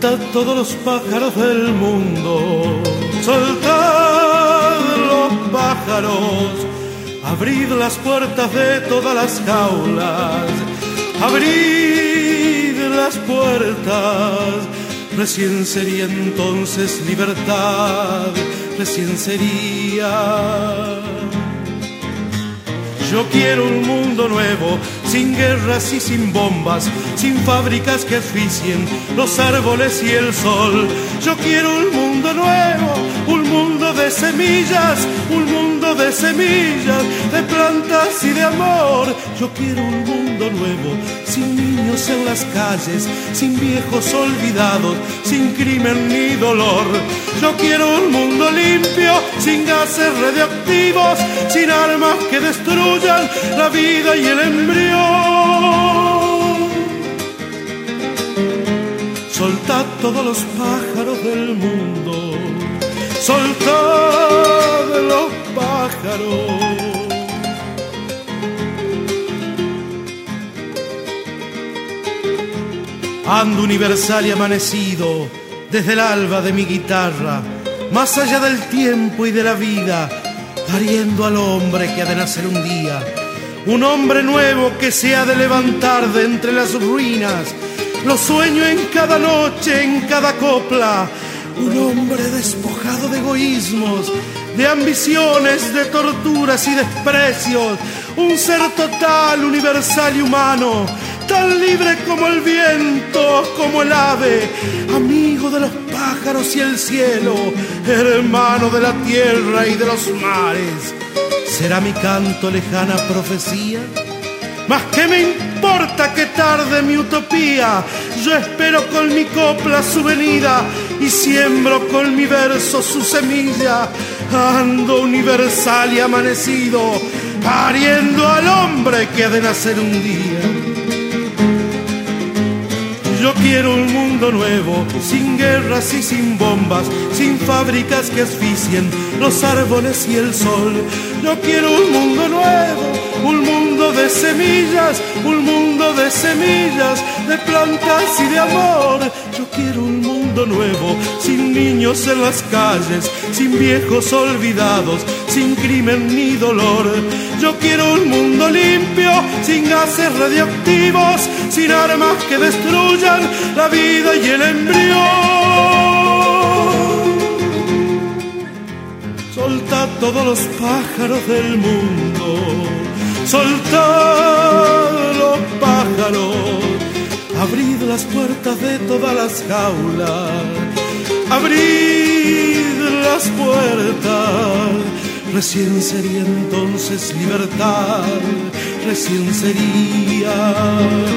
Soltad todos los pájaros del mundo, soltad los pájaros, abrid las puertas de todas las jaulas, abrid las puertas, recién sería entonces libertad, recién sería. Yo quiero un mundo nuevo, sin guerras y sin bombas, sin fábricas que asfixien los árboles y el sol. Yo quiero un mundo nuevo, un mundo de semillas, un mundo de semillas, de plantas y de amor. Yo quiero un mundo nuevo, sin niños en las calles, sin viejos olvidados, sin crimen ni dolor. Yo quiero un mundo limpio, sin gases radioactivos, sin armas que destruyan la vida y el embrión. Soltad todos los pájaros del mundo, soltad los pájaros. Ando universal y amanecido desde el alba de mi guitarra, más allá del tiempo y de la vida, pariendo al hombre que ha de nacer un día, un hombre nuevo que se ha de levantar de entre las ruinas, lo sueño en cada noche, en cada copla, un hombre despojado de egoísmos, de ambiciones, de torturas y desprecios, un ser total, universal y humano, tan libre como el viento, como el ave, de los pájaros y el cielo, hermano de la tierra y de los mares. ¿Será mi canto lejana profecía? Mas qué me importa que tarde mi utopía, yo espero con mi copla su venida y siembro con mi verso su semilla, ando universal y amanecido, pariendo al hombre que ha de nacer un día. Yo quiero un mundo nuevo, sin guerras y sin bombas, sin fábricas que asfixien los árboles y el sol. Yo quiero un mundo nuevo, un mundo de semillas, un mundo de semillas, de plantas y de amor. Yo quiero un mundo nuevo, sin niños en las calles, sin viejos olvidados, sin crimen ni dolor. Yo quiero un mundo limpio, sin gases radioactivos, sin armas que destruyan la vida y el embrión. Soltad todos los pájaros del mundo, soltad los pájaros, abrid las puertas de todas las jaulas, abrid las puertas recién sería entonces libertad, recién sería.